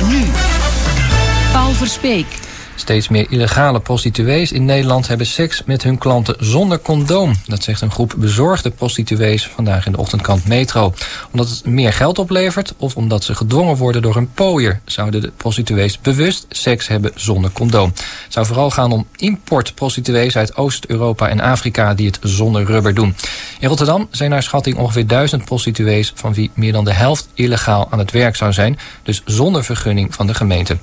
nu. Paul Verspeek. Steeds meer illegale prostituees in Nederland hebben seks met hun klanten zonder condoom. Dat zegt een groep bezorgde prostituees vandaag in de ochtendkrant Metro. Omdat het meer geld oplevert of omdat ze gedwongen worden door een pooier... zouden de prostituees bewust seks hebben zonder condoom. Het zou vooral gaan om importprostituees uit Oost-Europa en Afrika... die het zonder rubber doen. In Rotterdam zijn naar schatting ongeveer duizend prostituees... van wie meer dan de helft illegaal aan het werk zou zijn. Dus zonder vergunning van de gemeente.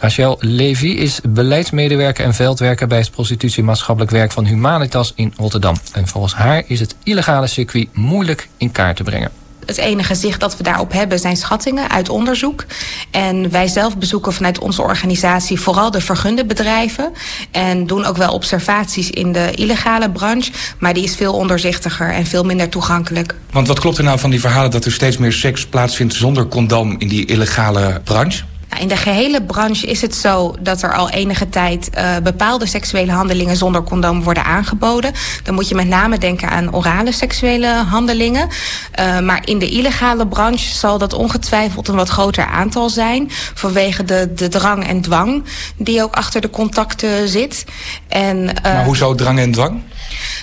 Rachel Levy is beleidsmedewerker en veldwerker bij het prostitutiemaatschappelijk werk van Humanitas in Rotterdam. En volgens haar is het illegale circuit moeilijk in kaart te brengen. Het enige zicht dat we daarop hebben zijn schattingen uit onderzoek. En wij zelf bezoeken vanuit onze organisatie vooral de vergunde bedrijven. En doen ook wel observaties in de illegale branche. Maar die is veel onderzichtiger en veel minder toegankelijk. Want wat klopt er nou van die verhalen dat er steeds meer seks plaatsvindt zonder condoom in die illegale branche? In de gehele branche is het zo dat er al enige tijd uh, bepaalde seksuele handelingen zonder condoom worden aangeboden. Dan moet je met name denken aan orale seksuele handelingen. Uh, maar in de illegale branche zal dat ongetwijfeld een wat groter aantal zijn. Vanwege de, de drang en dwang die ook achter de contacten zit. En, uh, maar hoezo drang en dwang?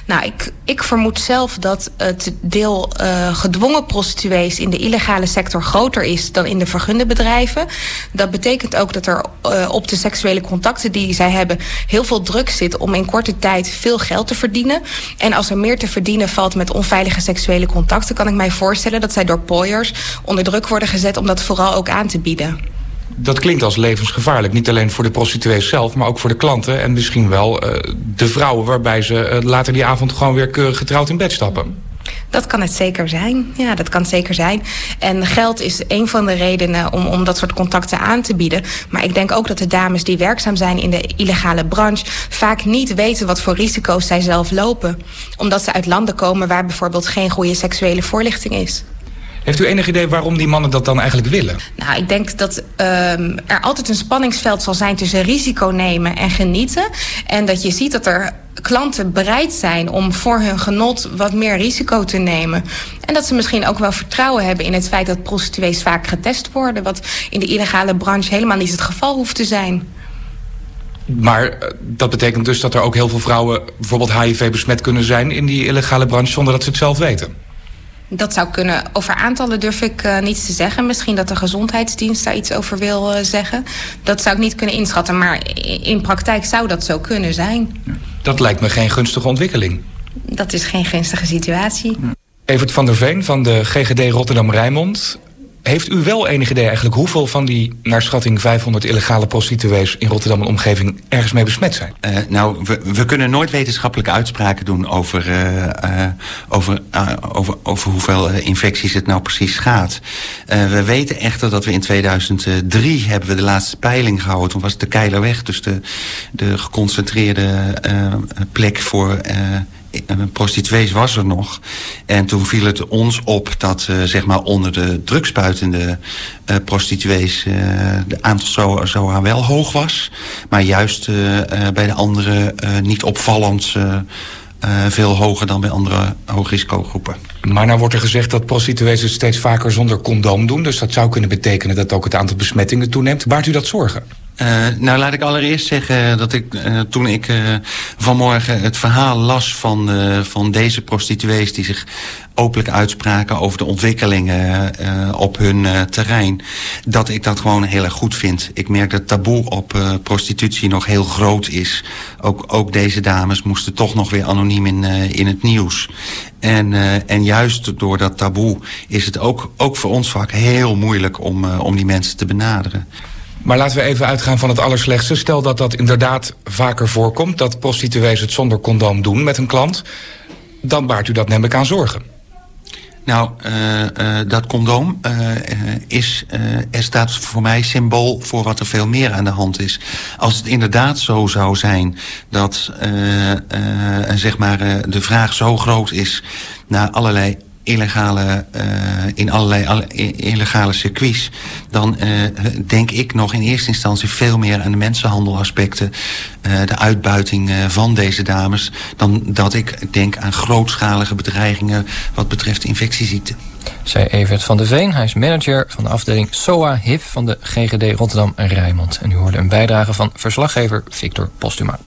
Nou, ik, ik vermoed zelf dat het deel uh, gedwongen prostituees in de illegale sector groter is dan in de vergunde bedrijven. Dat betekent ook dat er uh, op de seksuele contacten die zij hebben heel veel druk zit om in korte tijd veel geld te verdienen. En als er meer te verdienen valt met onveilige seksuele contacten, kan ik mij voorstellen dat zij door pooiers onder druk worden gezet om dat vooral ook aan te bieden dat klinkt als levensgevaarlijk. Niet alleen voor de prostituees zelf, maar ook voor de klanten... en misschien wel uh, de vrouwen waarbij ze uh, later die avond... gewoon weer keurig getrouwd in bed stappen. Dat kan het zeker zijn. Ja, dat kan zeker zijn. En geld is een van de redenen om, om dat soort contacten aan te bieden. Maar ik denk ook dat de dames die werkzaam zijn in de illegale branche... vaak niet weten wat voor risico's zij zelf lopen. Omdat ze uit landen komen waar bijvoorbeeld geen goede seksuele voorlichting is. Heeft u enig idee waarom die mannen dat dan eigenlijk willen? Nou, ik denk dat um, er altijd een spanningsveld zal zijn tussen risico nemen en genieten. En dat je ziet dat er klanten bereid zijn om voor hun genot wat meer risico te nemen. En dat ze misschien ook wel vertrouwen hebben in het feit dat prostituees vaak getest worden. Wat in de illegale branche helemaal niet het geval hoeft te zijn. Maar dat betekent dus dat er ook heel veel vrouwen bijvoorbeeld HIV besmet kunnen zijn in die illegale branche zonder dat ze het zelf weten? Dat zou kunnen. Over aantallen durf ik uh, niets te zeggen. Misschien dat de gezondheidsdienst daar iets over wil uh, zeggen. Dat zou ik niet kunnen inschatten. Maar in praktijk zou dat zo kunnen zijn. Dat lijkt me geen gunstige ontwikkeling. Dat is geen gunstige situatie. Evert van der Veen van de GGD Rotterdam-Rijnmond. Heeft u wel enig idee eigenlijk hoeveel van die naar schatting 500 illegale prostituees in Rotterdam en omgeving ergens mee besmet zijn? Uh, nou, we, kunnen nooit wetenschappelijke uitspraken doen over, uh, uh, over, over, over hoeveel infecties het nou precies gaat. we weten echter dat we in 2003 hebben we de laatste peiling gehouden. Toen was het de Keilerweg, dus de, de geconcentreerde plek voor prostituees was er nog. En toen viel het ons op dat uh, zeg maar onder de drugspuitende uh, prostituees... Uh, de aantal zo, zo wel hoog was. Maar juist bij de andere niet opvallend... veel hoger dan bij andere hoogrisicogroepen. Maar nou wordt er gezegd dat prostituees het steeds vaker zonder condoom doen. Dus dat zou kunnen betekenen dat ook het aantal besmettingen toeneemt. Baart u dat zorgen? Uh, nou, laat ik allereerst zeggen dat ik uh, toen ik uh, vanmorgen het verhaal las van, van deze prostituees die zich openlijk uitspraken over de ontwikkelingen op hun terrein, dat ik dat gewoon heel erg goed vind. Ik merk dat taboe op prostitutie nog heel groot is. Ook, ook deze dames moesten toch nog weer anoniem in, in het nieuws. En, en juist door dat taboe is het ook, ook voor ons vaak heel moeilijk om, om die mensen te benaderen. Maar laten we even uitgaan van het allerslechtste. Stel dat dat inderdaad vaker voorkomt... dat prostituees het zonder condoom doen met een klant... dan baart u dat neem ik aan zorgen. Nou, uh, uh, dat condoom uh, is, er staat voor mij symbool voor wat er veel meer aan de hand is. Als het inderdaad zo zou zijn dat zeg maar, de vraag zo groot is naar allerlei illegale, uh, in allerlei alle, illegale circuits... dan uh, denk ik nog in eerste instantie veel meer aan de mensenhandelaspecten... Uh, de uitbuiting van deze dames... dan dat ik denk aan grootschalige bedreigingen wat betreft infectieziekten. Zei Evert van de Veen. Hij is manager van de afdeling SOA-HIV van de GGD Rotterdam-Rijnmond. En u hoorde een bijdrage van verslaggever Victor Postuma.